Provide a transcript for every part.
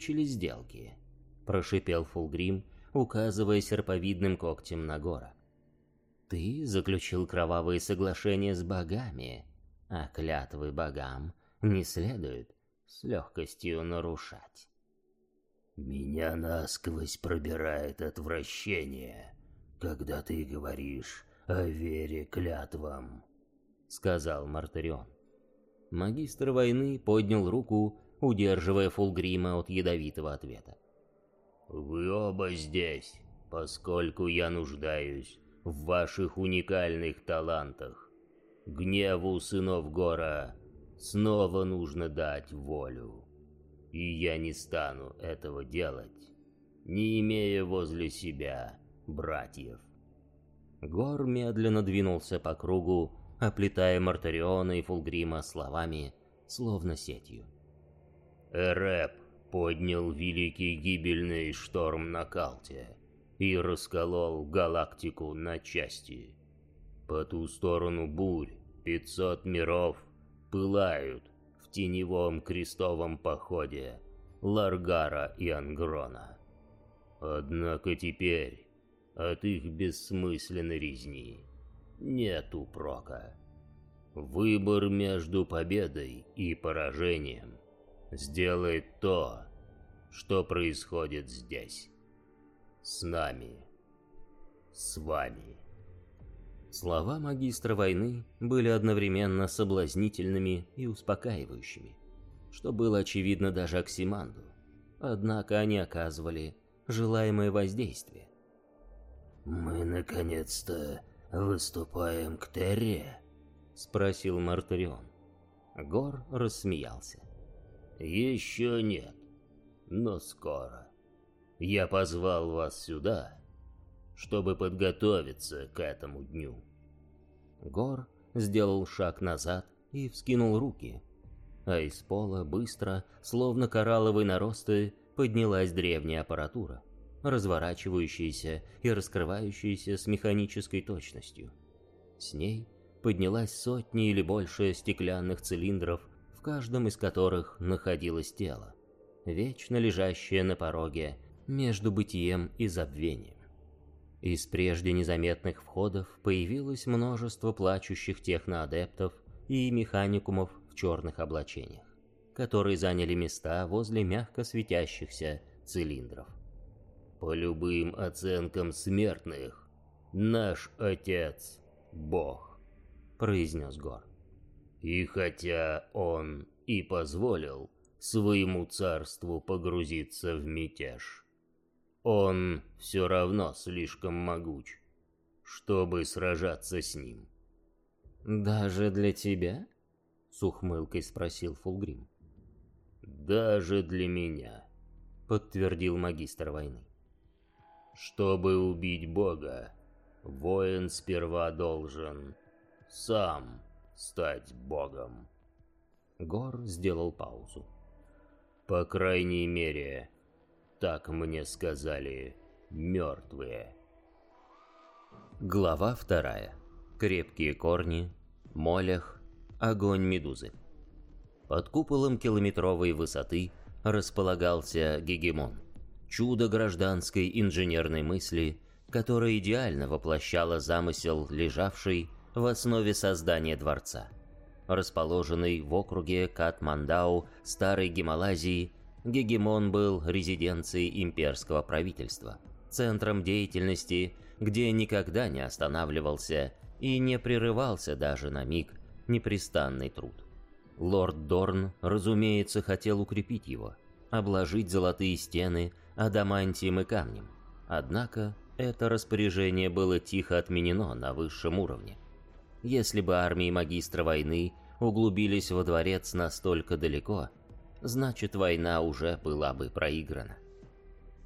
заключили сделки?» – прошипел Фулгрим, указывая серповидным когтем на гора. «Ты заключил кровавые соглашения с богами, а клятвы богам не следует с легкостью нарушать». «Меня насквозь пробирает отвращение, когда ты говоришь о вере клятвам», — сказал Мартарион. Магистр войны поднял руку, удерживая Фулгрима от ядовитого ответа. «Вы оба здесь, поскольку я нуждаюсь в ваших уникальных талантах. Гневу сынов Гора снова нужно дать волю и я не стану этого делать, не имея возле себя братьев. Гор медленно двинулся по кругу, оплетая Мартариона и Фулгрима словами, словно сетью. Эреп поднял великий гибельный шторм на Калте и расколол галактику на части. По ту сторону бурь пятьсот миров пылают в теневом крестовом походе Ларгара и Ангрона. Однако теперь от их бессмысленной резни нет упрока. Выбор между победой и поражением сделает то, что происходит здесь. С нами. С вами. Слова магистра войны были одновременно соблазнительными и успокаивающими, что было очевидно даже Оксиманду. Однако они оказывали желаемое воздействие. «Мы наконец-то выступаем к Терре?» — спросил Мартарион. Гор рассмеялся. «Еще нет, но скоро. Я позвал вас сюда, чтобы подготовиться к этому дню. Гор сделал шаг назад и вскинул руки, а из пола быстро, словно коралловые наросты, поднялась древняя аппаратура, разворачивающаяся и раскрывающаяся с механической точностью. С ней поднялась сотни или больше стеклянных цилиндров, в каждом из которых находилось тело, вечно лежащее на пороге между бытием и забвением. Из прежде незаметных входов появилось множество плачущих техноадептов и механикумов в черных облачениях, которые заняли места возле мягко светящихся цилиндров. По любым оценкам смертных, наш Отец — Бог, произнес Гор. И хотя он и позволил своему царству погрузиться в мятеж, он все равно слишком могуч, чтобы сражаться с ним. «Даже для тебя?» — с ухмылкой спросил Фулгрим. «Даже для меня», — подтвердил магистр войны. «Чтобы убить Бога, воин сперва должен сам стать Богом». Гор сделал паузу. «По крайней мере, так мне сказали мертвые. Глава вторая. Крепкие корни, молях, огонь медузы. Под куполом километровой высоты располагался Гегемон. Чудо гражданской инженерной мысли, которая идеально воплощала замысел, лежавший в основе создания дворца. Расположенный в округе Катмандау Старой Гималазии, Гегемон был резиденцией имперского правительства, центром деятельности, где никогда не останавливался и не прерывался даже на миг непрестанный труд. Лорд Дорн, разумеется, хотел укрепить его, обложить золотые стены адамантием и камнем. Однако это распоряжение было тихо отменено на высшем уровне. Если бы армии магистра войны углубились во дворец настолько далеко, значит война уже была бы проиграна.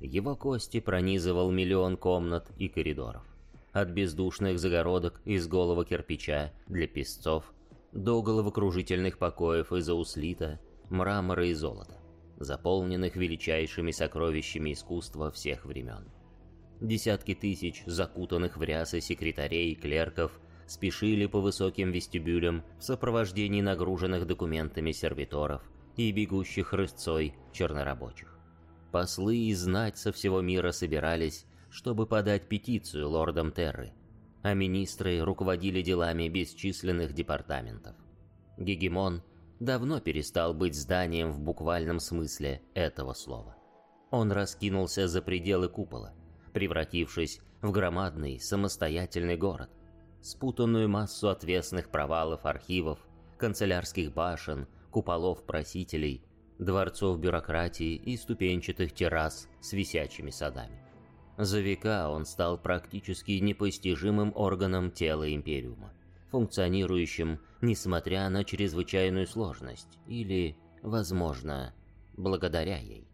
Его кости пронизывал миллион комнат и коридоров. От бездушных загородок из голого кирпича для песцов до головокружительных покоев из ауслита, мрамора и золота, заполненных величайшими сокровищами искусства всех времен. Десятки тысяч закутанных в рясы секретарей клерков спешили по высоким вестибюлям в сопровождении нагруженных документами сервиторов и бегущих рысцой чернорабочих. послы и знать со всего мира собирались, чтобы подать петицию лордам Терры, а министры руководили делами бесчисленных департаментов. Гегемон давно перестал быть зданием в буквальном смысле этого слова. Он раскинулся за пределы купола, превратившись в громадный самостоятельный город, спутанную массу отвесных провалов архивов, канцелярских башен, куполов просителей, дворцов бюрократии и ступенчатых террас с висячими садами. За века он стал практически непостижимым органом тела Империума, функционирующим, несмотря на чрезвычайную сложность, или, возможно, благодаря ей.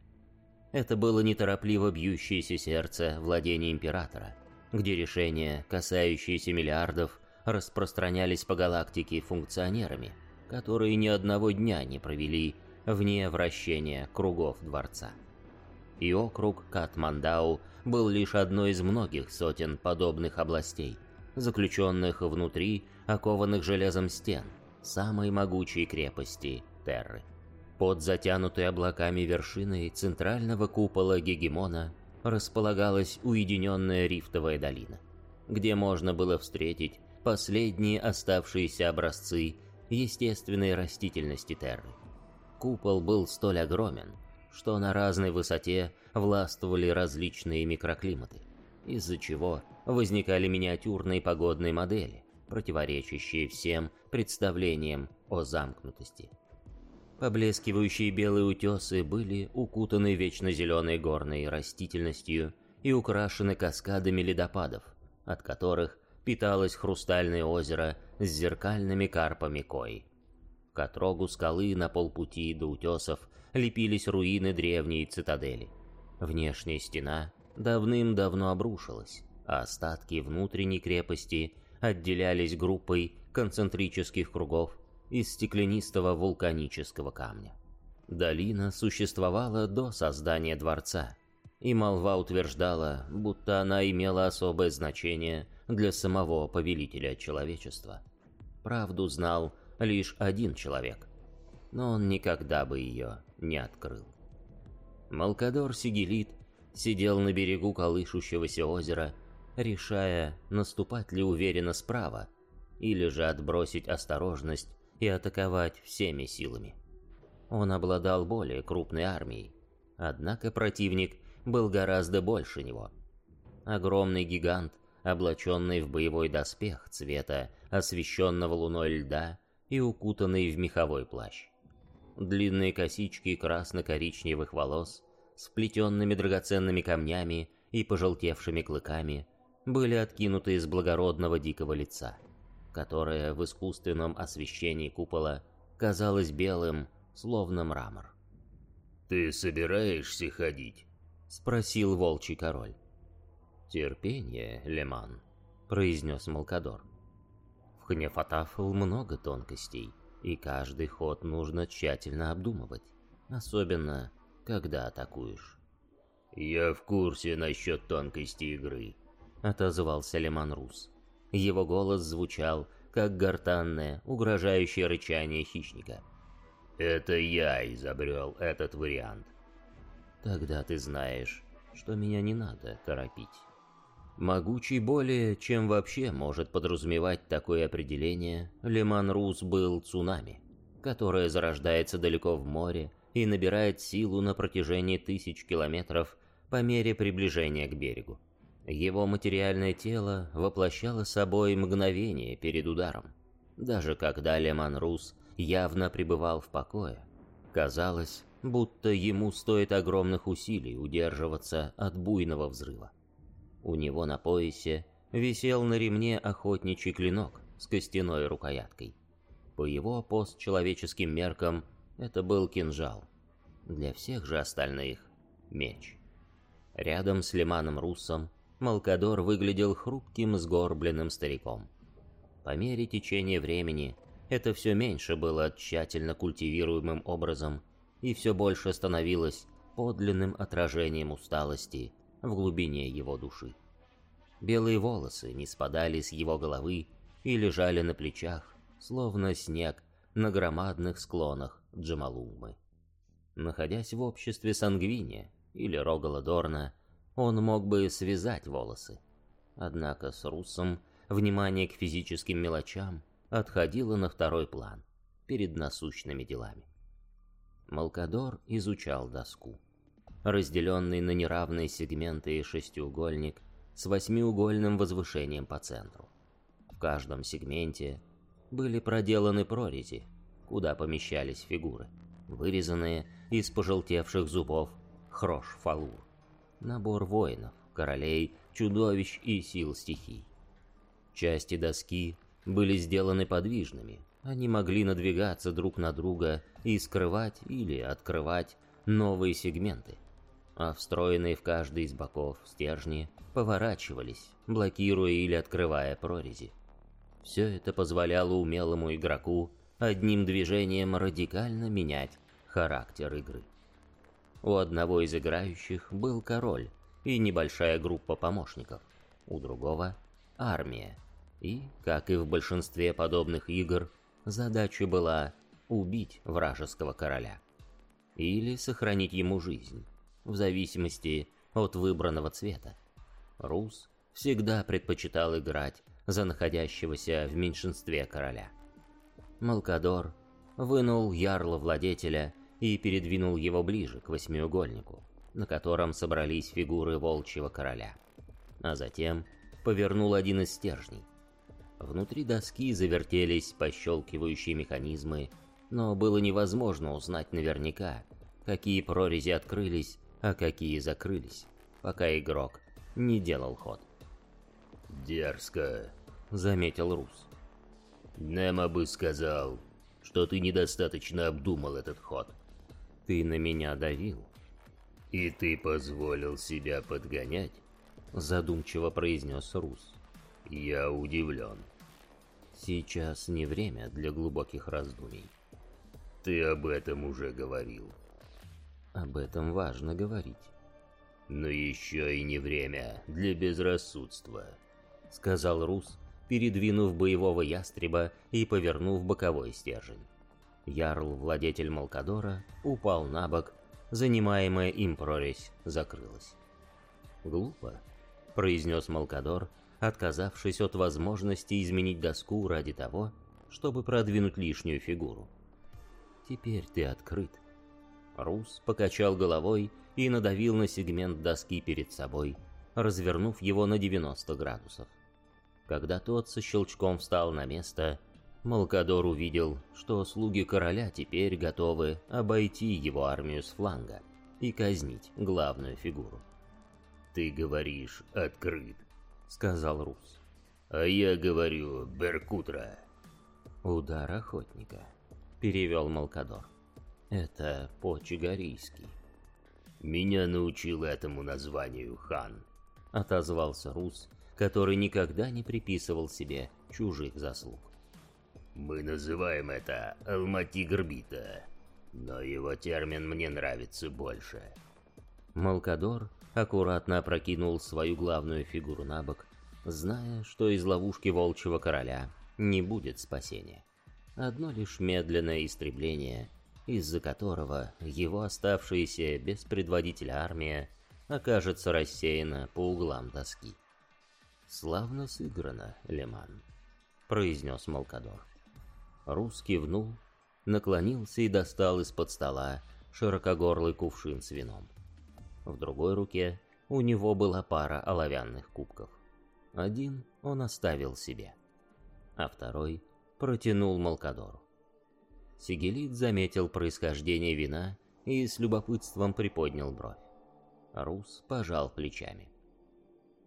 Это было неторопливо бьющееся сердце владения Императора, где решения, касающиеся миллиардов, распространялись по галактике функционерами, которые ни одного дня не провели вне вращения кругов дворца. И округ Катмандау был лишь одной из многих сотен подобных областей, заключенных внутри окованных железом стен самой могучей крепости Терры. Под затянутой облаками вершиной центрального купола Гегемона располагалась уединенная рифтовая долина, где можно было встретить последние оставшиеся образцы естественной растительности Терры. Купол был столь огромен, что на разной высоте властвовали различные микроклиматы, из-за чего возникали миниатюрные погодные модели, противоречащие всем представлениям о замкнутости. Поблескивающие белые утесы были укутаны вечно зеленой горной растительностью и украшены каскадами ледопадов, от которых питалось хрустальное озеро с зеркальными карпами кой. К отрогу скалы на полпути до утесов лепились руины древней цитадели. Внешняя стена давным-давно обрушилась, а остатки внутренней крепости отделялись группой концентрических кругов из стеклянистого вулканического камня. Долина существовала до создания дворца, и молва утверждала, будто она имела особое значение для самого повелителя человечества. Правду знал лишь один человек, но он никогда бы ее не открыл. Малкадор Сигелит сидел на берегу колышущегося озера, решая, наступать ли уверенно справа, или же отбросить осторожность и атаковать всеми силами. Он обладал более крупной армией, однако противник был гораздо больше него. Огромный гигант, облаченный в боевой доспех цвета освещенного луной льда и укутанный в меховой плащ. Длинные косички красно-коричневых волос, сплетенными драгоценными камнями и пожелтевшими клыками, были откинуты из благородного дикого лица – которое в искусственном освещении купола казалось белым, словно мрамор. «Ты собираешься ходить?» — спросил волчий король. «Терпение, Леман», — произнес Малкадор. «В Хнефатафл много тонкостей, и каждый ход нужно тщательно обдумывать, особенно когда атакуешь». «Я в курсе насчет тонкости игры», — отозвался Леман Рус. Его голос звучал, как гортанное, угрожающее рычание хищника. «Это я изобрел этот вариант». «Тогда ты знаешь, что меня не надо торопить». Могучий более, чем вообще может подразумевать такое определение, Леман Рус был цунами, которое зарождается далеко в море и набирает силу на протяжении тысяч километров по мере приближения к берегу. Его материальное тело воплощало собой мгновение перед ударом. Даже когда Леман Рус явно пребывал в покое, казалось, будто ему стоит огромных усилий удерживаться от буйного взрыва. У него на поясе висел на ремне охотничий клинок с костяной рукояткой. По его постчеловеческим меркам это был кинжал. Для всех же остальных — меч. Рядом с Леманом Русом Малкадор выглядел хрупким, сгорбленным стариком. По мере течения времени это все меньше было тщательно культивируемым образом и все больше становилось подлинным отражением усталости в глубине его души. Белые волосы не спадали с его головы и лежали на плечах, словно снег на громадных склонах Джамалумы. Находясь в обществе Сангвиния, или Рогала Дорна, он мог бы связать волосы. Однако с Русом внимание к физическим мелочам отходило на второй план, перед насущными делами. Малкадор изучал доску. Разделенный на неравные сегменты шестиугольник с восьмиугольным возвышением по центру. В каждом сегменте были проделаны прорези, куда помещались фигуры, вырезанные из пожелтевших зубов хрош-фалур. Набор воинов, королей, чудовищ и сил стихий. Части доски были сделаны подвижными, они могли надвигаться друг на друга и скрывать или открывать новые сегменты, а встроенные в каждый из боков стержни поворачивались, блокируя или открывая прорези. Все это позволяло умелому игроку одним движением радикально менять характер игры. У одного из играющих был король и небольшая группа помощников, у другого — армия. И, как и в большинстве подобных игр, задача была убить вражеского короля. Или сохранить ему жизнь, в зависимости от выбранного цвета. Рус всегда предпочитал играть за находящегося в меньшинстве короля. Малкадор вынул ярла владетеля и передвинул его ближе к восьмиугольнику, на котором собрались фигуры волчьего короля. А затем повернул один из стержней. Внутри доски завертелись пощелкивающие механизмы, но было невозможно узнать наверняка, какие прорези открылись, а какие закрылись, пока игрок не делал ход. «Дерзко», — заметил Рус. «Немо бы сказал, что ты недостаточно обдумал этот ход». «Ты на меня давил». «И ты позволил себя подгонять?» — задумчиво произнес Рус. «Я удивлен». Сейчас не время для глубоких раздумий. Ты об этом уже говорил. Об этом важно говорить. Но еще и не время для безрассудства, сказал Рус, передвинув боевого ястреба и повернув боковой стержень. Ярл, владетель Малкадора, упал на бок, занимаемая им прорезь закрылась. «Глупо», — произнес Малкадор, отказавшись от возможности изменить доску ради того, чтобы продвинуть лишнюю фигуру. «Теперь ты открыт». Рус покачал головой и надавил на сегмент доски перед собой, развернув его на 90 градусов. Когда тот со щелчком встал на место, Малкадор увидел, что слуги короля теперь готовы обойти его армию с фланга и казнить главную фигуру. «Ты говоришь «открыт», сказал Рус. «А я говорю Беркутра». «Удар охотника», — перевел Малкадор. «Это по-чигарийски». «Меня научил этому названию хан», — отозвался Рус, который никогда не приписывал себе чужих заслуг. «Мы называем это Алмати-Горбита, но его термин мне нравится больше». Малкадор аккуратно опрокинул свою главную фигуру на бок, зная, что из ловушки волчьего короля не будет спасения. Одно лишь медленное истребление, из-за которого его оставшаяся без предводителя армия окажется рассеяна по углам доски. «Славно сыграно, Леман», — произнес Малкадор. Рус кивнул, наклонился и достал из-под стола широкогорлый кувшин с вином. В другой руке у него была пара оловянных кубков. Один он оставил себе, а второй протянул Малкадору. Сигелит заметил происхождение вина и с любопытством приподнял бровь. Рус пожал плечами.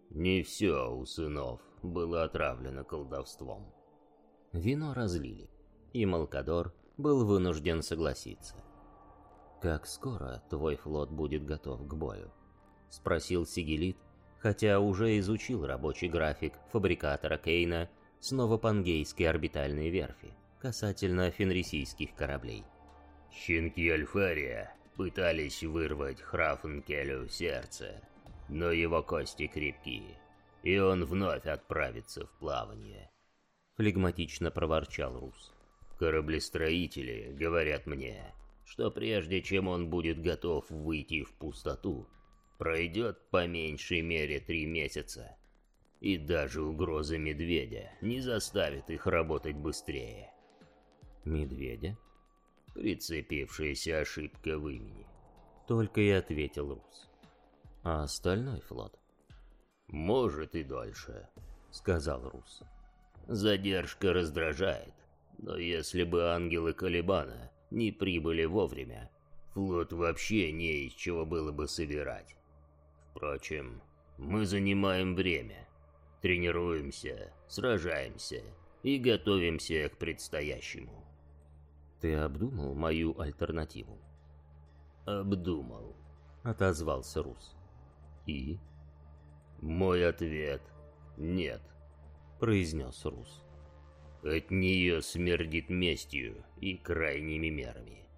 «Не все у сынов было отравлено колдовством». Вино разлили, и Малкадор был вынужден согласиться. «Как скоро твой флот будет готов к бою?» — спросил Сигелит, хотя уже изучил рабочий график фабрикатора Кейна с новопангейской орбитальной верфи касательно фенрисийских кораблей. «Щенки Альфария пытались вырвать Храфенкелю сердце, но его кости крепкие, и он вновь отправится в плавание», — флегматично проворчал Рус. «Кораблестроители говорят мне, что прежде чем он будет готов выйти в пустоту, пройдет по меньшей мере три месяца. И даже угроза медведя не заставит их работать быстрее. Медведя? Прицепившаяся ошибка в имени. Только и ответил Рус. А остальной флот? Может и дольше, сказал Рус. Задержка раздражает, но если бы ангелы Калибана не прибыли вовремя, флот вообще не из чего было бы собирать. Впрочем, мы занимаем время, тренируемся, сражаемся и готовимся к предстоящему. Ты обдумал мою альтернативу? Обдумал, отозвался Рус. И? Мой ответ — нет, произнес Рус. От нее смердит местью и крайними мерами.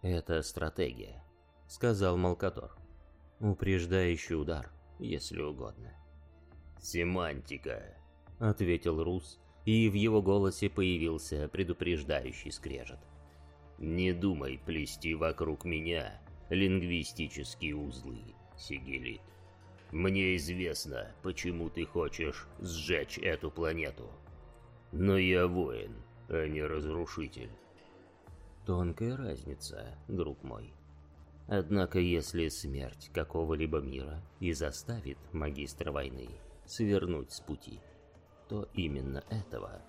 Это стратегия, сказал Малкатор. Упреждающий удар, если угодно. Семантика, ответил Рус, и в его голосе появился предупреждающий скрежет. Не думай плести вокруг меня лингвистические узлы, Сигелит. Мне известно, почему ты хочешь сжечь эту планету. Но я воин, а не разрушитель. Тонкая разница, друг мой. Однако если смерть какого-либо мира и заставит магистра войны свернуть с пути, то именно этого.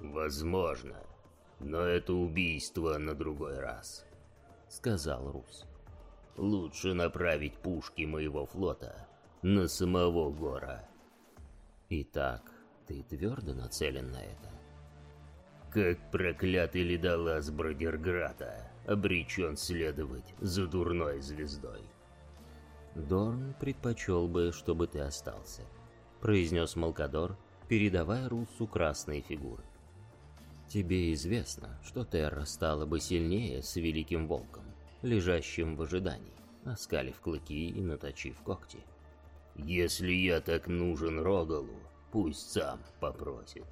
Возможно, но это убийство на другой раз, сказал Рус. Лучше направить пушки моего флота на самого Гора. Итак, ты твердо нацелен на это? Как проклятый ледолаз Бродерграта обречен следовать за дурной звездой. Дорн предпочел бы, чтобы ты остался, произнес Малкадор, передавая Русу красные фигуры. Тебе известно, что Терра стала бы сильнее с Великим Волком, лежащим в ожидании, оскалив клыки и наточив когти. Если я так нужен Рогалу, Пусть сам попросит.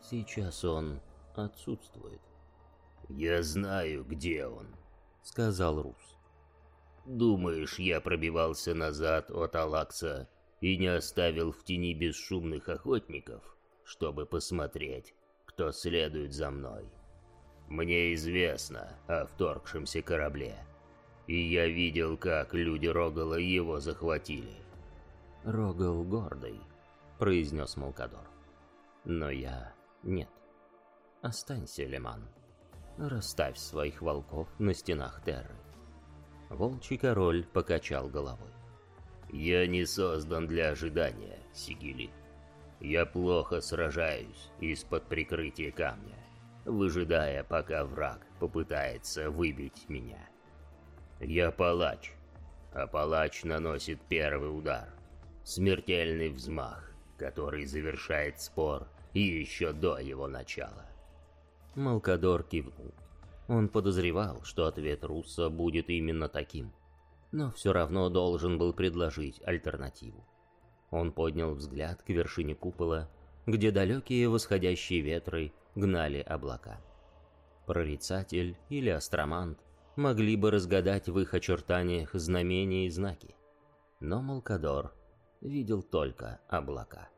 Сейчас он отсутствует. Я знаю, где он, сказал Рус. Думаешь, я пробивался назад от Алакса и не оставил в тени бесшумных охотников, чтобы посмотреть, кто следует за мной? Мне известно о вторгшемся корабле, и я видел, как люди Рогала его захватили. Рогал гордый, произнес Малкадор. Но я нет. Останься, Леман. Расставь своих волков на стенах Терры. Волчий король покачал головой. Я не создан для ожидания, Сигили. Я плохо сражаюсь из-под прикрытия камня, выжидая, пока враг попытается выбить меня. Я палач, а палач наносит первый удар, смертельный взмах, который завершает спор еще до его начала. Малкадор кивнул. Он подозревал, что ответ Русса будет именно таким, но все равно должен был предложить альтернативу. Он поднял взгляд к вершине купола, где далекие восходящие ветры гнали облака. Прорицатель или астромант могли бы разгадать в их очертаниях знамения и знаки, но Малкадор видел только облака.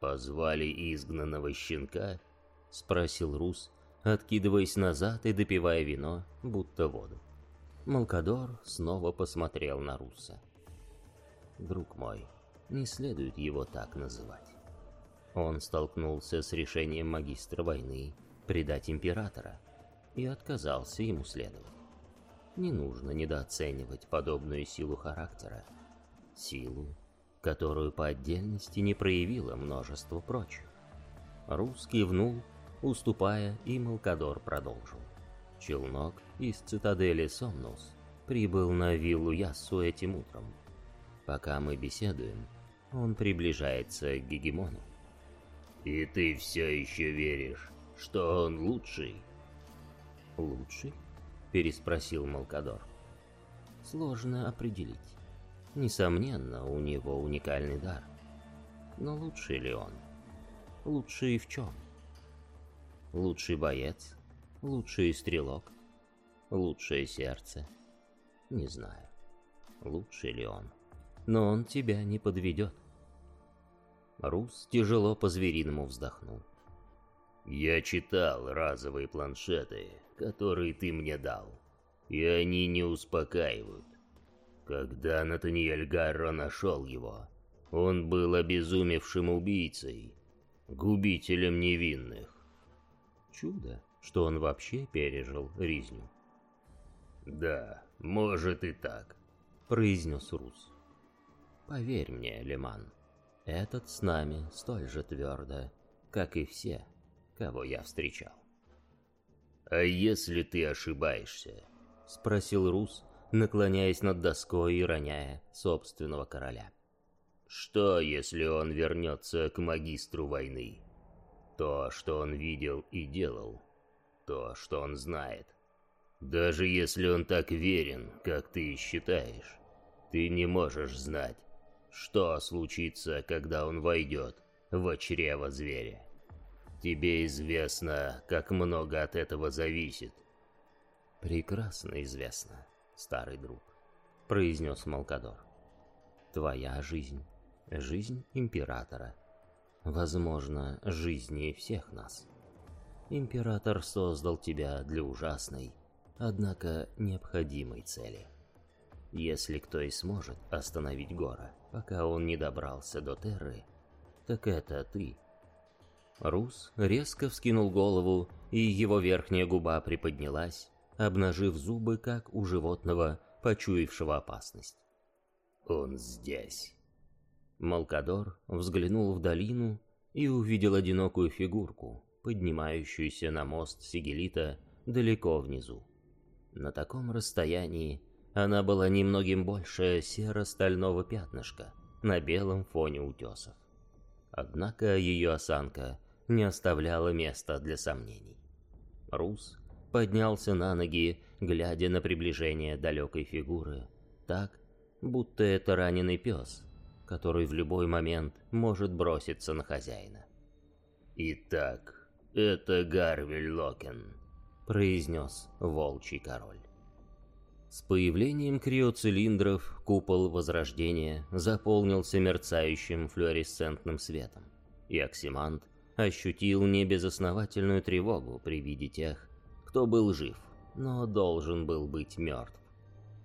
«Позвали изгнанного щенка?» — спросил Рус, откидываясь назад и допивая вино, будто воду. Малкадор снова посмотрел на Руса. «Друг мой, не следует его так называть. Он столкнулся с решением магистра войны предать императора и отказался ему следовать. Не нужно недооценивать подобную силу характера, силу, которую по отдельности не проявило множество прочих. Рус кивнул, уступая, и Малкадор продолжил. Челнок из цитадели Сомнус прибыл на виллу Яссу этим утром. Пока мы беседуем, он приближается к Гегемону. «И ты все еще веришь, что он лучший?» «Лучший?» — переспросил Малкадор. «Сложно определить. Несомненно, у него уникальный дар. Но лучший ли он? Лучший в чем? Лучший боец? Лучший стрелок? лучшее сердце. Не знаю, лучше ли он, но он тебя не подведет. Рус тяжело по-звериному вздохнул. «Я читал разовые планшеты, которые ты мне дал, и они не успокаивают. Когда Натаниэль Гарро нашел его, он был обезумевшим убийцей, губителем невинных. Чудо, что он вообще пережил Ризню. «Да, может и так», — произнес Рус. «Поверь мне, Лиман, этот с нами столь же твердо, как и все, кого я встречал». «А если ты ошибаешься?» — спросил Рус, наклоняясь над доской и роняя собственного короля. «Что, если он вернется к магистру войны? То, что он видел и делал, то, что он знает. Даже если он так верен, как ты считаешь, ты не можешь знать, что случится, когда он войдет в чрево зверя. Тебе известно, как много от этого зависит. Прекрасно известно, старый друг, произнес Малкадор. Твоя жизнь, жизнь императора, возможно, жизни всех нас. Император создал тебя для ужасной, однако необходимой цели. Если кто и сможет остановить Гора, пока он не добрался до Терры, так это ты. Рус резко вскинул голову, и его верхняя губа приподнялась, обнажив зубы, как у животного, почуявшего опасность. «Он здесь!» Малкадор взглянул в долину и увидел одинокую фигурку, поднимающуюся на мост Сигелита далеко внизу. На таком расстоянии она была немногим больше серо-стального пятнышка на белом фоне утесов. Однако ее осанка не оставляла места для сомнений. Рус поднялся на ноги, глядя на приближение далекой фигуры, так, будто это раненый пес, который в любой момент может броситься на хозяина. «Итак, это Гарвель Локен», произнес волчий король. С появлением криоцилиндров купол Возрождения заполнился мерцающим флуоресцентным светом, и Оксимант ощутил небезосновательную тревогу при виде тех, кто был жив, но должен был быть мертв.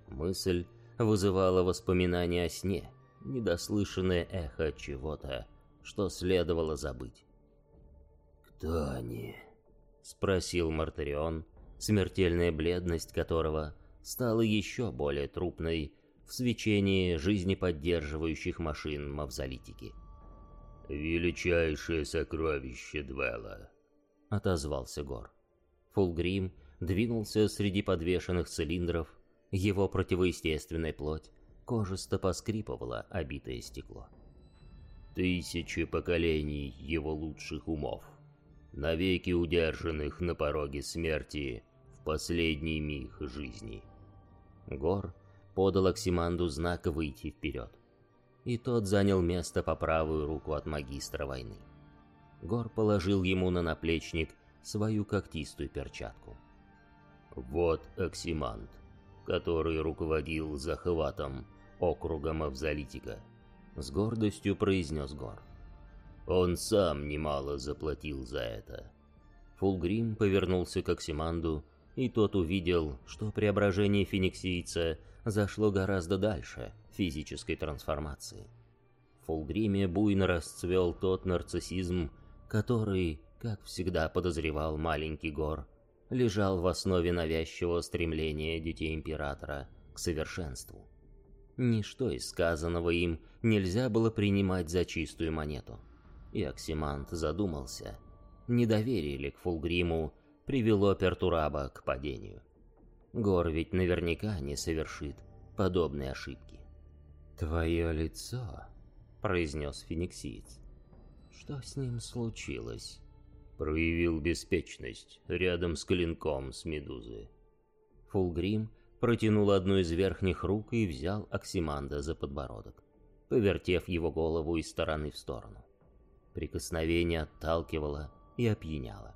Мысль вызывала воспоминания о сне, недослышанное эхо чего-то, что следовало забыть. «Кто они?» — спросил Мартарион, смертельная бледность которого стала еще более трупной в свечении жизнеподдерживающих машин мавзолитики. «Величайшее сокровище Двела», — отозвался Гор. Фулгрим двинулся среди подвешенных цилиндров, его противоестественная плоть кожисто поскрипывала обитое стекло. «Тысячи поколений его лучших умов», навеки удержанных на пороге смерти в последний миг жизни. Гор подал Оксиманду знак выйти вперед, и тот занял место по правую руку от магистра войны. Гор положил ему на наплечник свою когтистую перчатку. «Вот Оксиманд, который руководил захватом округа Мавзолитика», — с гордостью произнес Гор. Он сам немало заплатил за это. Фулгрим повернулся к Оксиманду, и тот увидел, что преображение фениксийца зашло гораздо дальше физической трансформации. В Фулгриме буйно расцвел тот нарциссизм, который, как всегда подозревал маленький Гор, лежал в основе навязчивого стремления детей Императора к совершенству. Ничто из сказанного им нельзя было принимать за чистую монету и Оксимант задумался. Недоверие ли к Фулгриму привело Пертураба к падению? Гор ведь наверняка не совершит подобной ошибки. «Твое лицо», — произнес фениксиец. «Что с ним случилось?» Проявил беспечность рядом с клинком с медузы. Фулгрим протянул одну из верхних рук и взял Оксиманда за подбородок, повертев его голову из стороны в сторону. Прикосновение отталкивало и опьяняло.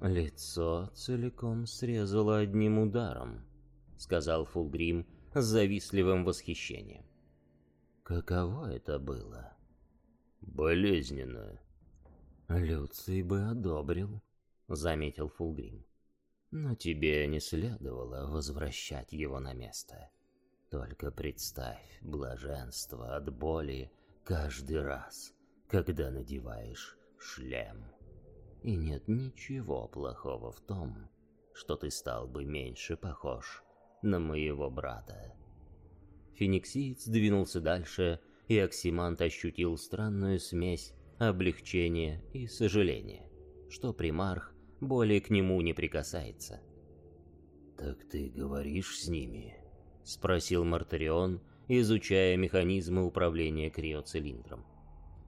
Лицо целиком срезало одним ударом, сказал Фулгрим с завистливым восхищением. Каково это было? Болезненно. Люций бы одобрил, заметил Фулгрим. Но тебе не следовало возвращать его на место. Только представь блаженство от боли каждый раз, когда надеваешь шлем. И нет ничего плохого в том, что ты стал бы меньше похож на моего брата. Фениксиец двинулся дальше, и Оксимант ощутил странную смесь облегчения и сожаления, что примарх более к нему не прикасается. «Так ты говоришь с ними?» — спросил Мартарион, изучая механизмы управления криоцилиндром.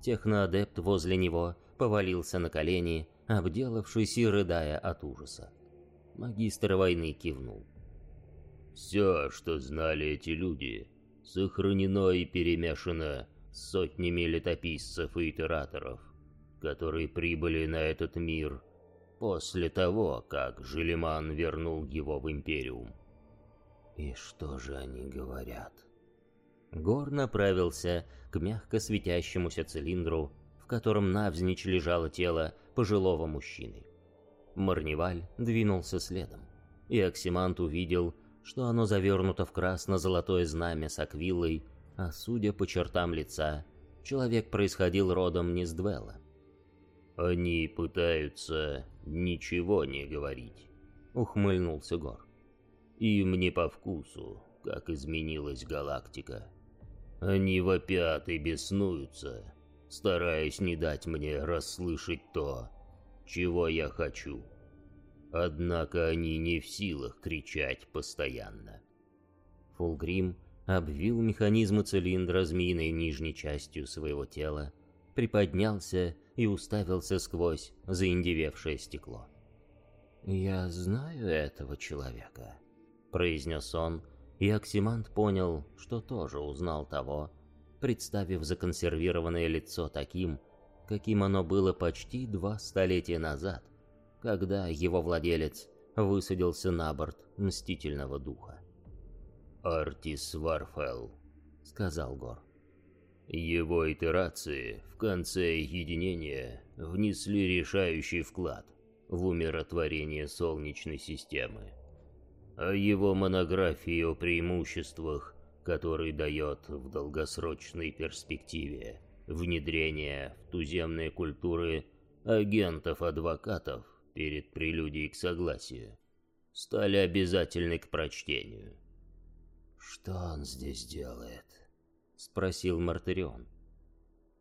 Техноадепт возле него повалился на колени, обделавшись и рыдая от ужаса. Магистр войны кивнул. «Все, что знали эти люди, сохранено и перемешано сотнями летописцев и итераторов, которые прибыли на этот мир после того, как Желеман вернул его в Империум. И что же они говорят? Гор направился к мягко светящемуся цилиндру, в котором навзничь лежало тело пожилого мужчины. Марневаль двинулся следом, и Оксимант увидел, что оно завернуто в красно-золотое знамя с аквилой, а судя по чертам лица, человек происходил родом не с Двелла. «Они пытаются ничего не говорить», — ухмыльнулся Гор. «Им не по вкусу, как изменилась галактика. Они вопят и беснуются, стараясь не дать мне расслышать то, чего я хочу. Однако они не в силах кричать постоянно». Фулгрим обвил механизмы цилиндра змеиной нижней частью своего тела, приподнялся и уставился сквозь заиндевевшее стекло. «Я знаю этого человека», — произнес он, и Оксимант понял, что тоже узнал того, представив законсервированное лицо таким, каким оно было почти два столетия назад, когда его владелец высадился на борт Мстительного Духа. «Артис Варфелл», — сказал Гор. Его итерации в конце единения внесли решающий вклад в умиротворение Солнечной системы. А его монографии о преимуществах, которые дает в долгосрочной перспективе внедрение в туземные культуры агентов-адвокатов перед прелюдией к согласию, стали обязательны к прочтению. «Что он здесь делает?» — спросил Мартырион.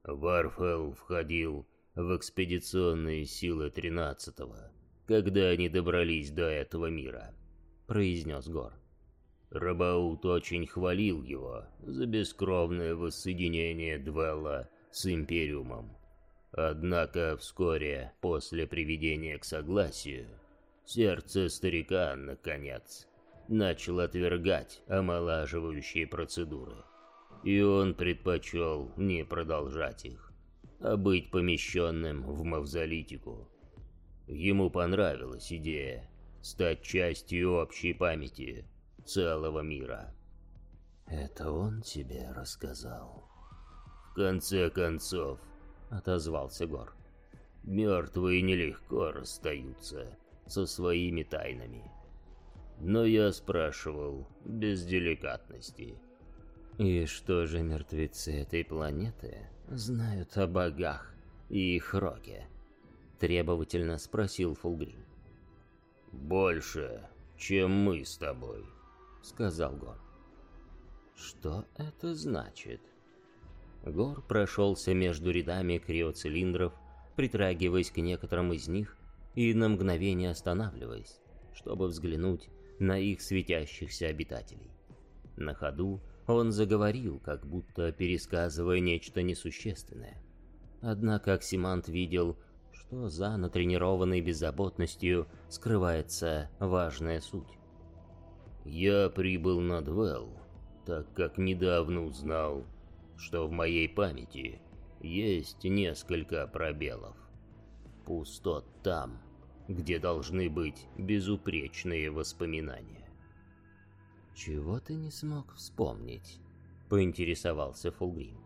Варфел входил в экспедиционные силы тринадцатого, когда они добрались до этого мира, — произнес Гор. Рабаут очень хвалил его за бескровное воссоединение Двелла с Империумом. Однако вскоре после приведения к согласию, сердце старика, наконец, начал отвергать омолаживающие процедуры и он предпочел не продолжать их, а быть помещенным в мавзолитику. Ему понравилась идея стать частью общей памяти целого мира. «Это он тебе рассказал?» «В конце концов», — отозвался Гор, — «мертвые нелегко расстаются со своими тайнами». Но я спрашивал без деликатности. И что же мертвецы этой планеты знают о богах и их роке? Требовательно спросил Фулгрим. «Больше, чем мы с тобой», — сказал Гор. «Что это значит?» Гор прошелся между рядами криоцилиндров, притрагиваясь к некоторым из них и на мгновение останавливаясь, чтобы взглянуть на их светящихся обитателей. На ходу он заговорил, как будто пересказывая нечто несущественное. Однако Оксимант видел, что за натренированной беззаботностью скрывается важная суть. «Я прибыл на Двелл, так как недавно узнал, что в моей памяти есть несколько пробелов. Пустот там, где должны быть безупречные воспоминания. «Чего ты не смог вспомнить?» — поинтересовался Фулгрим.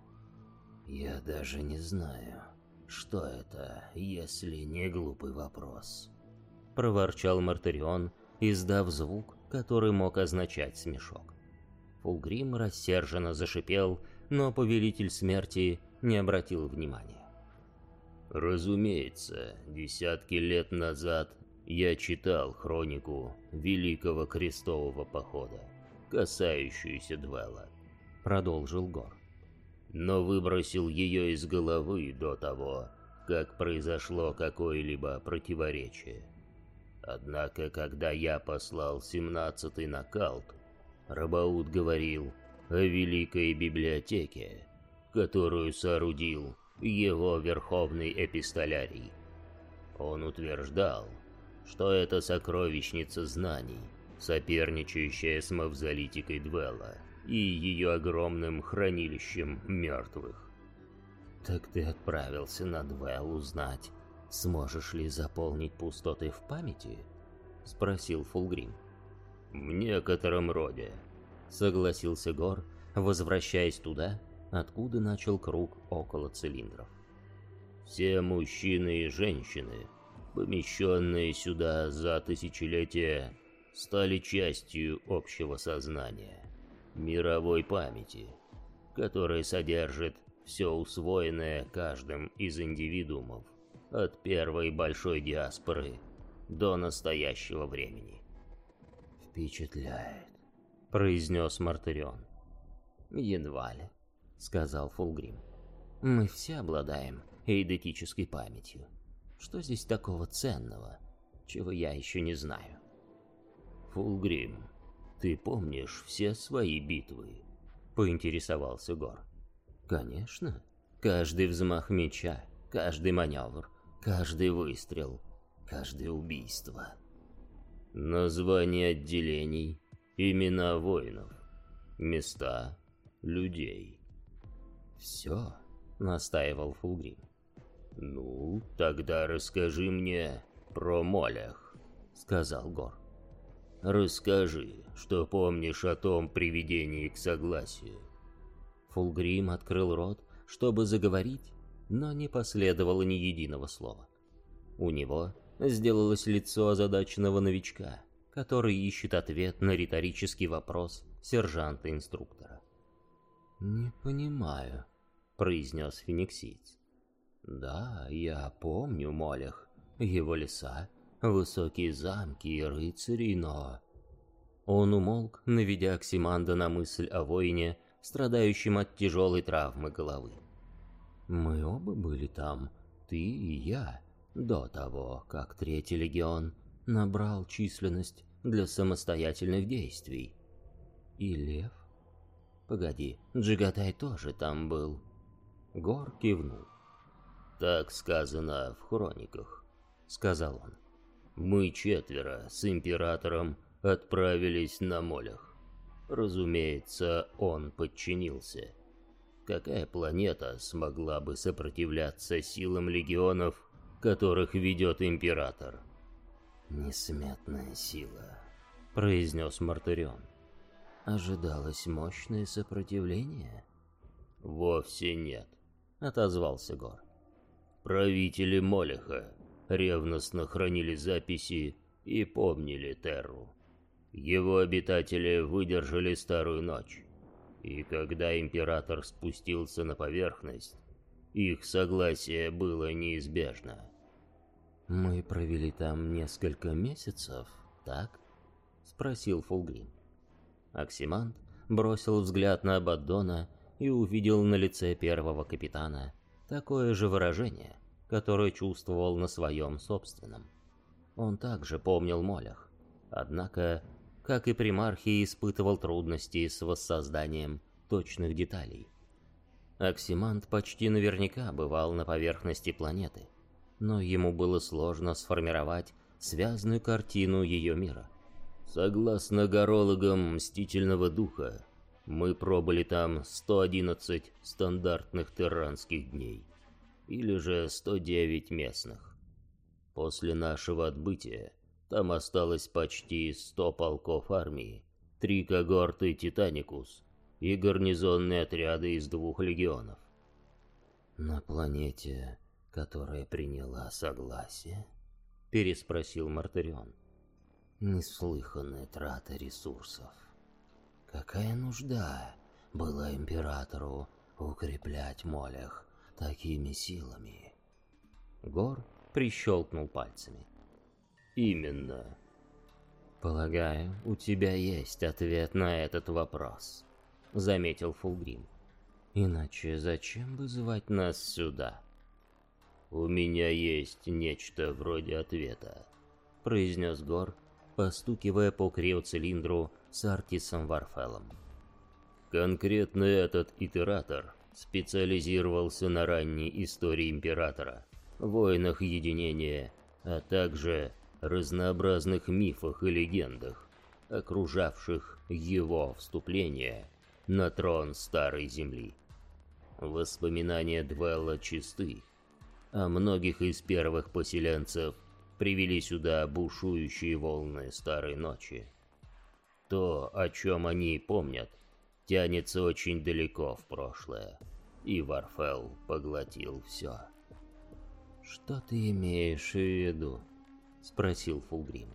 «Я даже не знаю, что это, если не глупый вопрос», — проворчал Мартарион, издав звук, который мог означать смешок. Фулгрим рассерженно зашипел, но Повелитель Смерти не обратил внимания. Разумеется, десятки лет назад я читал хронику Великого Крестового Похода, касающуюся Двелла. Продолжил Гор. Но выбросил ее из головы до того, как произошло какое-либо противоречие. Однако, когда я послал семнадцатый на Калт, Рабаут говорил о Великой Библиотеке, которую соорудил его верховный эпистолярий. Он утверждал, что это сокровищница знаний, соперничающая с мавзолитикой Двелла и ее огромным хранилищем мертвых. «Так ты отправился на Двелл узнать, сможешь ли заполнить пустоты в памяти?» — спросил Фулгрим. «В некотором роде», — согласился Гор, возвращаясь туда, откуда начал круг около цилиндров. Все мужчины и женщины, помещенные сюда за тысячелетия, стали частью общего сознания, мировой памяти, которая содержит все усвоенное каждым из индивидуумов от первой большой диаспоры до настоящего времени. «Впечатляет», — произнес Мартырион. «Едва ли», — сказал Фулгрим. «Мы все обладаем эйдетической памятью. Что здесь такого ценного, чего я еще не знаю?» «Фулгрим, ты помнишь все свои битвы?» — поинтересовался Гор. «Конечно. Каждый взмах меча, каждый маневр, каждый выстрел, каждое убийство». «Названия отделений, имена воинов, места, людей». «Все», — настаивал Фулгрим. «Ну, тогда расскажи мне про Молях», — сказал Гор. «Расскажи, что помнишь о том приведении к согласию». Фулгрим открыл рот, чтобы заговорить, но не последовало ни единого слова. У него сделалось лицо озадаченного новичка, который ищет ответ на риторический вопрос сержанта-инструктора. «Не понимаю», — произнес фениксиец. «Да, я помню Молех, его леса, высокие замки и рыцари, но...» Он умолк, наведя Оксиманда на мысль о воине, страдающем от тяжелой травмы головы. «Мы оба были там, ты и я, до того, как Третий Легион набрал численность для самостоятельных действий. И Лев Погоди, Джигатай тоже там был. Гор кивнул. Так сказано в хрониках, сказал он. Мы четверо с императором отправились на молях. Разумеется, он подчинился. Какая планета смогла бы сопротивляться силам легионов, которых ведет император? «Несметная сила», — произнес Мартырион. Ожидалось мощное сопротивление? Вовсе нет, отозвался Гор. Правители Молеха ревностно хранили записи и помнили Терру. Его обитатели выдержали старую ночь, и когда император спустился на поверхность, их согласие было неизбежно. «Мы провели там несколько месяцев, так?» — спросил Фулгрим. Оксимант бросил взгляд на Абаддона и увидел на лице первого капитана такое же выражение, которое чувствовал на своем собственном. Он также помнил Молях, однако, как и примархи, испытывал трудности с воссозданием точных деталей. Оксимант почти наверняка бывал на поверхности планеты, но ему было сложно сформировать связанную картину ее мира – Согласно горологам Мстительного Духа, мы пробыли там 111 стандартных терранских дней, или же 109 местных. После нашего отбытия там осталось почти сто полков армии, три когорты «Титаникус» и гарнизонные отряды из двух легионов. «На планете, которая приняла согласие?» — переспросил Мартарион. «Неслыханная трата ресурсов. Какая нужда была императору укреплять Молях такими силами?» Гор прищелкнул пальцами. «Именно». «Полагаю, у тебя есть ответ на этот вопрос», — заметил Фулгрим. Иначе зачем бы звать нас сюда? У меня есть нечто вроде ответа, произнес Гор, постукивая по криоцилиндру с Артисом Варфелом. Конкретно этот итератор специализировался на ранней истории Императора, войнах единения, а также разнообразных мифах и легендах, окружавших его вступление на трон Старой Земли. Воспоминания Двелла чисты, а многих из первых поселенцев привели сюда бушующие волны Старой Ночи. То, о чем они помнят, тянется очень далеко в прошлое, и Варфел поглотил все. «Что ты имеешь в виду?» — спросил Фулгрим.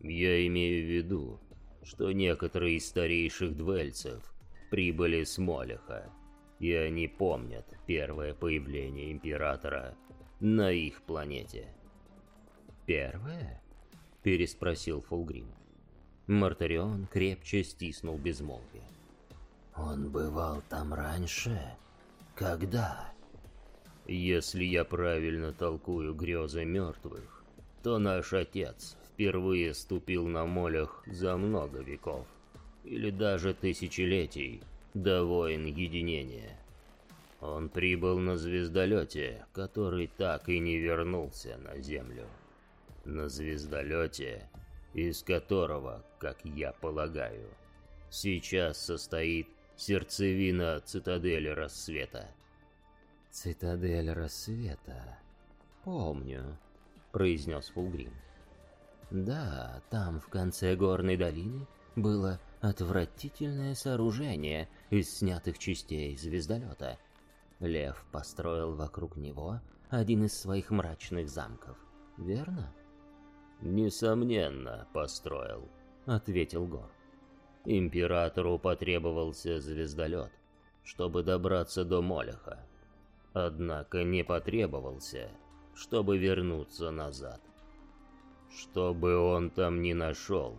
«Я имею в виду, что некоторые из старейших двельцев прибыли с Молеха, и они помнят первое появление Императора на их планете. «Первое?» — переспросил Фулгрим. Мартарион крепче стиснул безмолвие. «Он бывал там раньше? Когда?» «Если я правильно толкую грезы мертвых, то наш отец впервые ступил на молях за много веков, или даже тысячелетий, до войн единения. Он прибыл на звездолете, который так и не вернулся на Землю. На звездолете, из которого, как я полагаю, сейчас состоит сердцевина цитадели рассвета. «Цитадель рассвета. Помню», — произнес Фулгрим. «Да, там, в конце горной долины, было Отвратительное сооружение из снятых частей звездолета. Лев построил вокруг него один из своих мрачных замков, верно? «Несомненно, построил», — ответил Гор. «Императору потребовался звездолет, чтобы добраться до Молеха. Однако не потребовался, чтобы вернуться назад. Что бы он там ни нашел,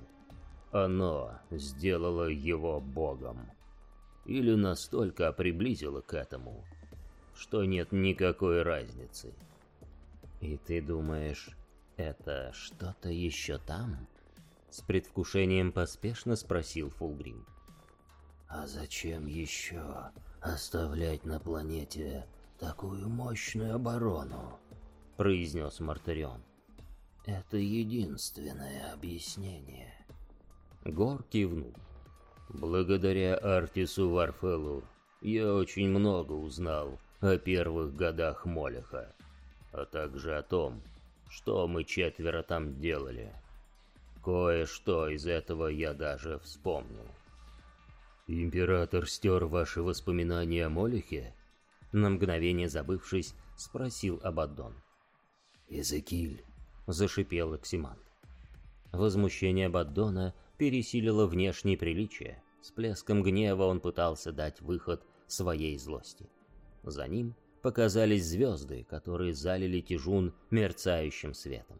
оно сделало его богом. Или настолько приблизило к этому, что нет никакой разницы. И ты думаешь, это что-то еще там? С предвкушением поспешно спросил Фулгрим. А зачем еще оставлять на планете такую мощную оборону? произнес Мартарион. Это единственное объяснение. Гор кивнул. Благодаря Артису Варфелу я очень много узнал о первых годах Молеха, а также о том, что мы четверо там делали. Кое-что из этого я даже вспомнил. «Император стер ваши воспоминания о Молехе?» На мгновение забывшись, спросил Абаддон. «Эзекиль», — зашипел Эксимант. Возмущение Абаддона пересилило внешние приличия. С плеском гнева он пытался дать выход своей злости. За ним показались звезды, которые залили Тижун мерцающим светом.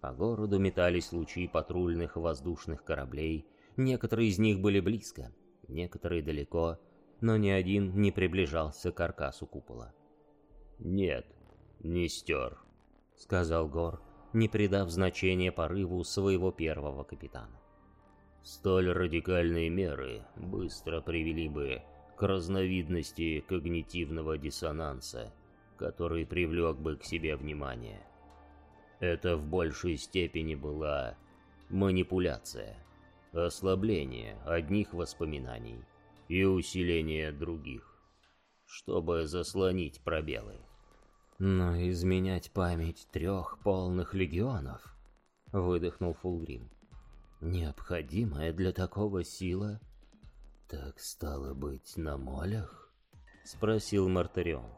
По городу метались лучи патрульных воздушных кораблей, некоторые из них были близко, некоторые далеко, но ни один не приближался к каркасу купола. «Нет, не стер», — сказал Гор, не придав значения порыву своего первого капитана. Столь радикальные меры быстро привели бы к разновидности когнитивного диссонанса, который привлек бы к себе внимание. Это в большей степени была манипуляция, ослабление одних воспоминаний и усиление других, чтобы заслонить пробелы. Но изменять память трех полных легионов, выдохнул Фулгрим. Необходимая для такого сила? Так стало быть, на молях? Спросил Мартарион.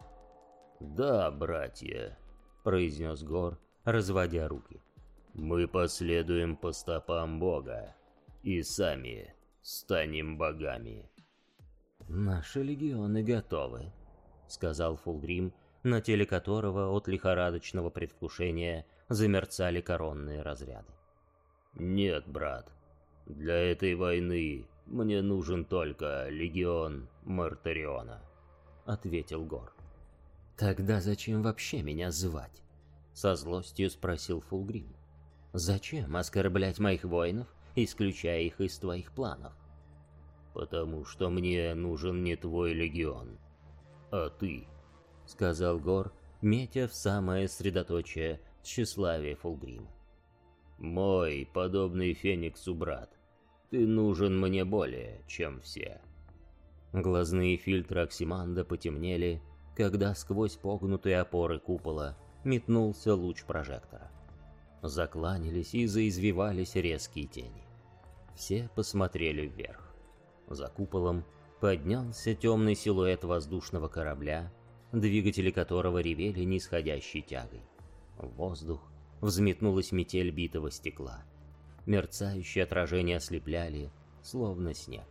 Да, братья, произнес Гор, разводя руки. Мы последуем по стопам Бога и сами станем богами. Наши легионы готовы, сказал Фулгрим, на теле которого от лихорадочного предвкушения замерцали коронные разряды. «Нет, брат, для этой войны мне нужен только легион Мартариона», — ответил Гор. «Тогда зачем вообще меня звать?» — со злостью спросил Фулгрим. «Зачем оскорблять моих воинов, исключая их из твоих планов?» «Потому что мне нужен не твой легион, а ты», — сказал Гор, метя в самое средоточие тщеславия Фулгрима. «Мой, подобный Фениксу брат, ты нужен мне более, чем все». Глазные фильтры Оксиманда потемнели, когда сквозь погнутые опоры купола метнулся луч прожектора. Закланялись и заизвивались резкие тени. Все посмотрели вверх. За куполом поднялся темный силуэт воздушного корабля, двигатели которого ревели нисходящей тягой. В воздух взметнулась метель битого стекла. Мерцающие отражения ослепляли, словно снег.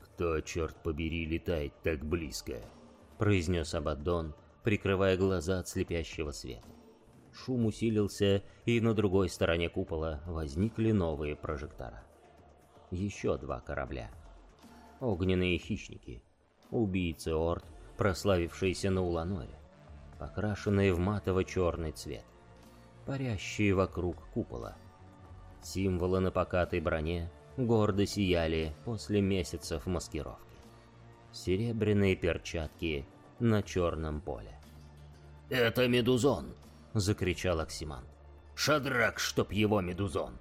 «Кто, черт побери, летает так близко?» — произнес Абаддон, прикрывая глаза от слепящего света. Шум усилился, и на другой стороне купола возникли новые прожектора. Еще два корабля — огненные хищники, убийцы орд, прославившиеся на Уланоре, покрашенные в матово-черный цвет, парящие вокруг купола. Символы на покатой броне гордо сияли после месяцев маскировки. Серебряные перчатки на черном поле. «Это Медузон!» — закричал Оксиман. «Шадрак, чтоб его Медузон!»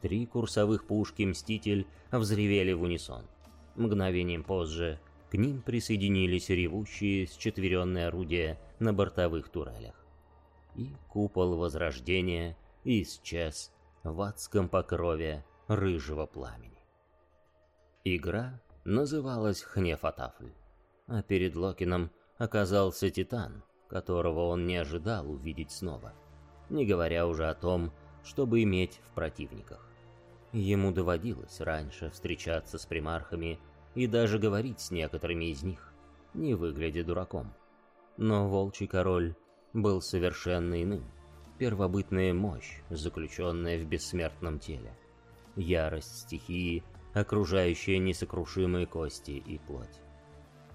Три курсовых пушки «Мститель» взревели в унисон — Мгновением позже к ним присоединились ревущие счетверенные орудия на бортовых турелях. И купол Возрождения исчез в адском покрове рыжего пламени. Игра называлась Хнефатафль, а перед Локином оказался Титан, которого он не ожидал увидеть снова, не говоря уже о том, чтобы иметь в противниках. Ему доводилось раньше встречаться с примархами и даже говорить с некоторыми из них, не выглядя дураком. Но Волчий Король был совершенно иным. Первобытная мощь, заключенная в бессмертном теле. Ярость стихии, окружающая несокрушимые кости и плоть.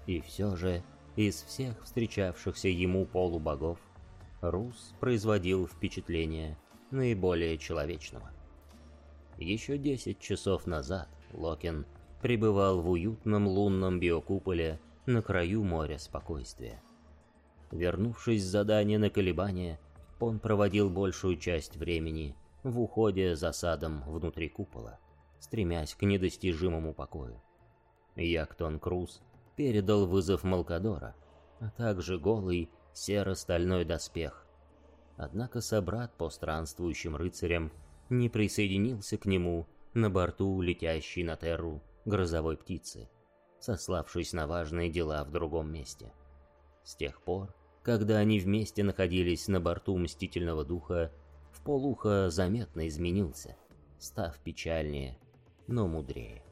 И все же, из всех встречавшихся ему полубогов, Рус производил впечатление наиболее человечного. Еще десять часов назад Локин пребывал в уютном лунном биокуполе на краю моря спокойствия. Вернувшись с задания на колебания, он проводил большую часть времени в уходе за садом внутри купола, стремясь к недостижимому покою. Яктон Круз передал вызов Малкадора, а также голый серо-стальной доспех. Однако собрат по странствующим рыцарям не присоединился к нему на борту летящей на Терру грозовой птицы, сославшись на важные дела в другом месте. С тех пор, когда они вместе находились на борту Мстительного Духа, в полуха заметно изменился, став печальнее, но мудрее.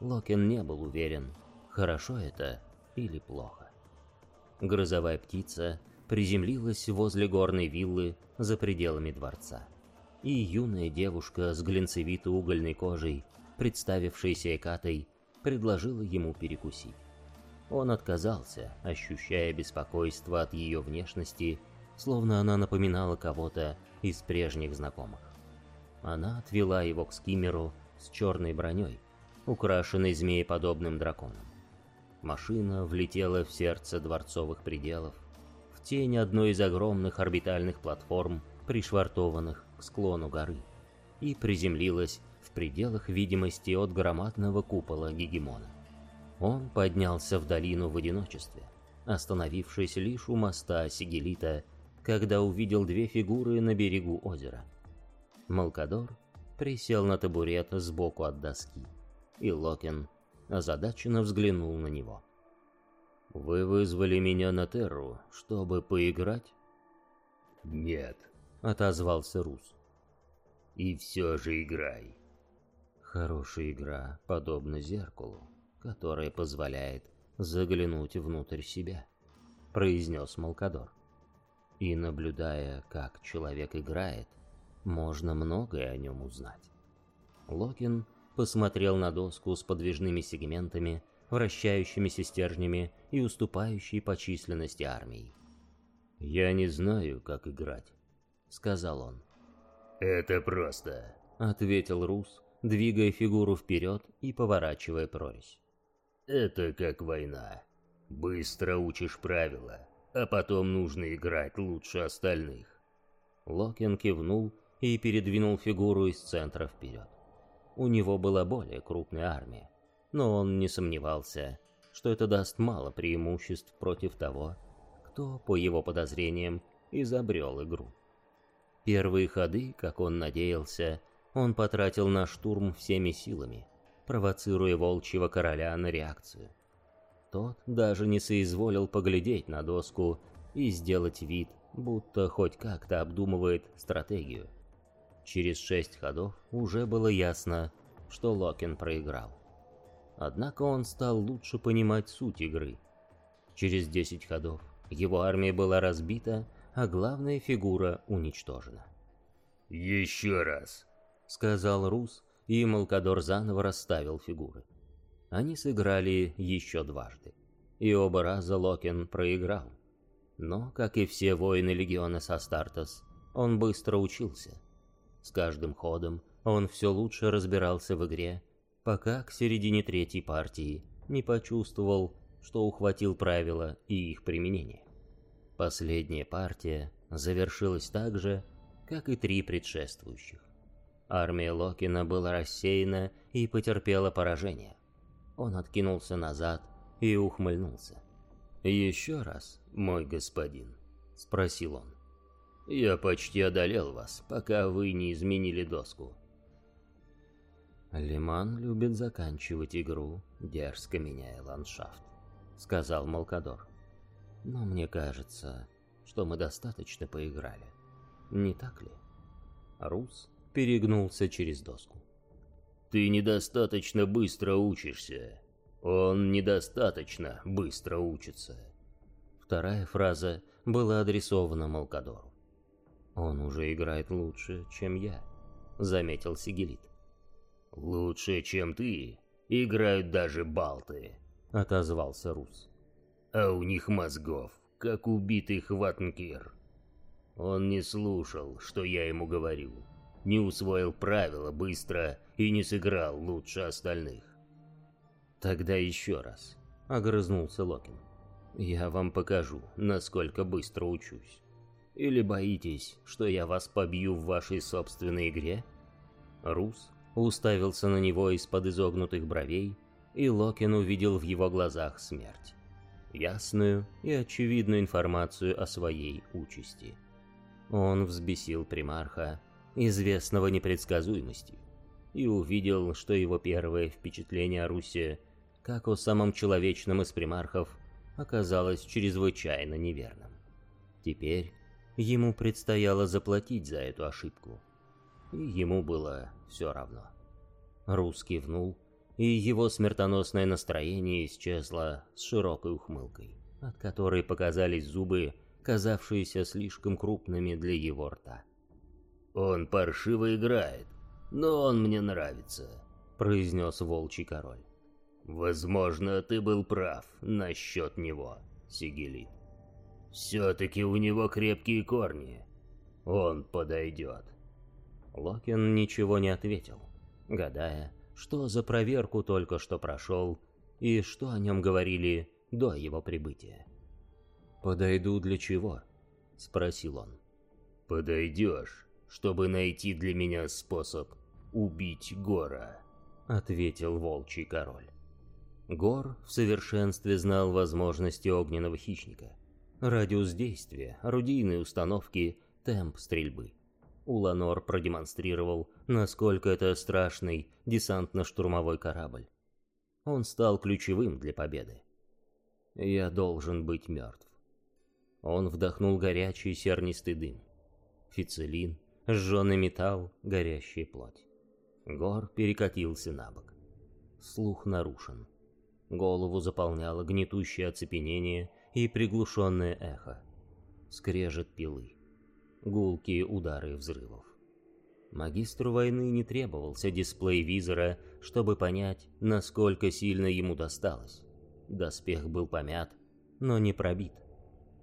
Локин не был уверен, хорошо это или плохо. Грозовая птица приземлилась возле горной виллы за пределами дворца. И юная девушка с глинцевито-угольной кожей представившаяся Экатой, предложила ему перекусить. Он отказался, ощущая беспокойство от ее внешности, словно она напоминала кого-то из прежних знакомых. Она отвела его к скиммеру с черной броней, украшенной змееподобным драконом. Машина влетела в сердце дворцовых пределов, в тень одной из огромных орбитальных платформ, пришвартованных к склону горы, и приземлилась в пределах видимости от громадного купола Гегемона. Он поднялся в долину в одиночестве, остановившись лишь у моста Сигелита, когда увидел две фигуры на берегу озера. Малкадор присел на табурет сбоку от доски, и Локин озадаченно взглянул на него. «Вы вызвали меня на Терру, чтобы поиграть?» «Нет», — отозвался Рус. «И все же играй». Хорошая игра подобна зеркалу, которое позволяет заглянуть внутрь себя, произнес Малкадор. И наблюдая, как человек играет, можно многое о нем узнать. Локин посмотрел на доску с подвижными сегментами, вращающимися стержнями и уступающей по численности армией. «Я не знаю, как играть», — сказал он. «Это просто», — ответил Рус, двигая фигуру вперед и поворачивая прорезь. «Это как война. Быстро учишь правила, а потом нужно играть лучше остальных». Локин кивнул и передвинул фигуру из центра вперед. У него была более крупная армия, но он не сомневался, что это даст мало преимуществ против того, кто, по его подозрениям, изобрел игру. Первые ходы, как он надеялся, он потратил на штурм всеми силами, провоцируя волчьего короля на реакцию. Тот даже не соизволил поглядеть на доску и сделать вид, будто хоть как-то обдумывает стратегию. Через шесть ходов уже было ясно, что Локин проиграл. Однако он стал лучше понимать суть игры. Через десять ходов его армия была разбита, а главная фигура уничтожена. «Еще раз», — сказал Рус, и Малкадор заново расставил фигуры. Они сыграли еще дважды, и оба раза Локин проиграл. Но, как и все воины Легиона Састартес, он быстро учился. С каждым ходом он все лучше разбирался в игре, пока к середине третьей партии не почувствовал, что ухватил правила и их применение. Последняя партия завершилась так же, как и три предшествующих. Армия Локина была рассеяна и потерпела поражение. Он откинулся назад и ухмыльнулся. «Еще раз, мой господин?» — спросил он. «Я почти одолел вас, пока вы не изменили доску». Лиман любит заканчивать игру, дерзко меняя ландшафт сказал Малкадор. Но мне кажется, что мы достаточно поиграли. Не так ли? Рус перегнулся через доску. Ты недостаточно быстро учишься. Он недостаточно быстро учится. Вторая фраза была адресована Малкадору. Он уже играет лучше, чем я, заметил Сигелит. Лучше, чем ты, играют даже балты, — отозвался Рус. «А у них мозгов, как убитый Хватнкир». Он не слушал, что я ему говорю, не усвоил правила быстро и не сыграл лучше остальных. «Тогда еще раз», — огрызнулся Локин. «Я вам покажу, насколько быстро учусь. Или боитесь, что я вас побью в вашей собственной игре?» Рус уставился на него из-под изогнутых бровей, и Локин увидел в его глазах смерть. Ясную и очевидную информацию о своей участи. Он взбесил примарха, известного непредсказуемостью, и увидел, что его первое впечатление о Руси, как о самом человечном из примархов, оказалось чрезвычайно неверным. Теперь ему предстояло заплатить за эту ошибку, и ему было все равно. Рус кивнул, и его смертоносное настроение исчезло с широкой ухмылкой, от которой показались зубы, казавшиеся слишком крупными для его рта. «Он паршиво играет, но он мне нравится», — произнес волчий король. «Возможно, ты был прав насчет него, Сигелит. Все-таки у него крепкие корни. Он подойдет». Локин ничего не ответил, гадая, что за проверку только что прошел и что о нем говорили до его прибытия. «Подойду для чего?» — спросил он. «Подойдешь, чтобы найти для меня способ убить Гора», — ответил волчий король. Гор в совершенстве знал возможности огненного хищника. Радиус действия, орудийные установки, темп стрельбы. Уланор продемонстрировал, насколько это страшный десантно-штурмовой корабль. Он стал ключевым для победы. Я должен быть мертв. Он вдохнул горячий сернистый дым. Фицелин, сжженный металл, горящая плоть. Гор перекатился на бок. Слух нарушен. Голову заполняло гнетущее оцепенение и приглушенное эхо. Скрежет пилы. Гулкие удары взрывов. Магистру войны не требовался дисплей визора, чтобы понять, насколько сильно ему досталось. Доспех был помят, но не пробит.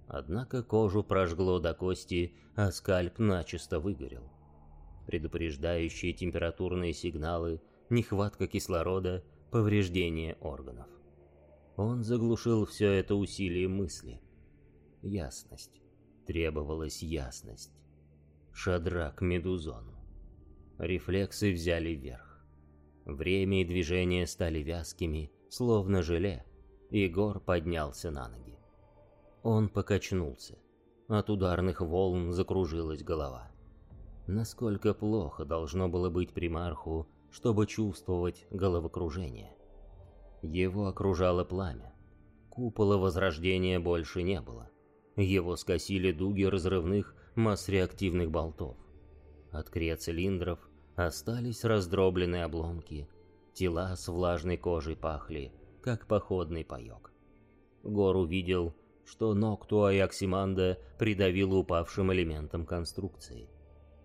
Однако кожу прожгло до кости, а скальп начисто выгорел. Предупреждающие температурные сигналы, нехватка кислорода, повреждение органов. Он заглушил все это усилием мысли. Ясность. Требовалась ясность. Шадрак Медузон. Рефлексы взяли вверх. Время и движения стали вязкими, словно желе. Егор поднялся на ноги. Он покачнулся. От ударных волн закружилась голова. Насколько плохо должно было быть примарху, чтобы чувствовать головокружение. Его окружало пламя. Купола Возрождения больше не было. Его скосили дуги разрывных масс-реактивных болтов. От крия-цилиндров остались раздробленные обломки. Тела с влажной кожей пахли, как походный паёк. Гор увидел, что Ноктуа и Оксиманда придавило упавшим элементом конструкции.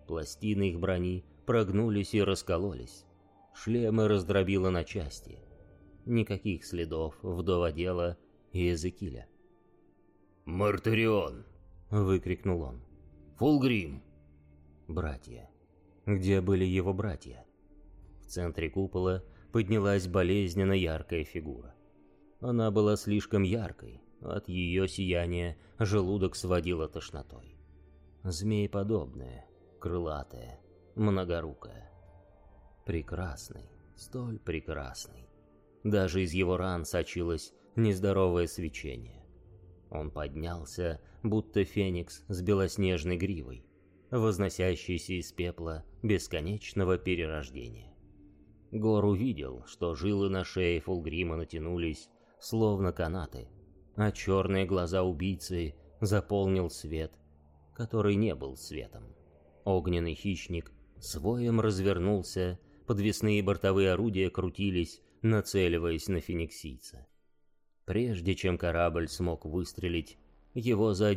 Пластины их брони прогнулись и раскололись. Шлемы раздробило на части. Никаких следов вдоводела и Эзекиля. «Мартарион!» — выкрикнул он. «Фулгрим!» Братья. Где были его братья? В центре купола поднялась болезненно яркая фигура. Она была слишком яркой, от ее сияния желудок сводило тошнотой. Змееподобная, крылатая, многорукая. Прекрасный, столь прекрасный. Даже из его ран сочилось нездоровое свечение. Он поднялся, будто феникс с белоснежной гривой, возносящийся из пепла бесконечного перерождения. Гор увидел, что жилы на шее Фулгрима натянулись, словно канаты, а черные глаза убийцы заполнил свет, который не был светом. Огненный хищник своем развернулся, подвесные бортовые орудия крутились, нацеливаясь на фениксийца. Прежде чем корабль смог выстрелить, его задний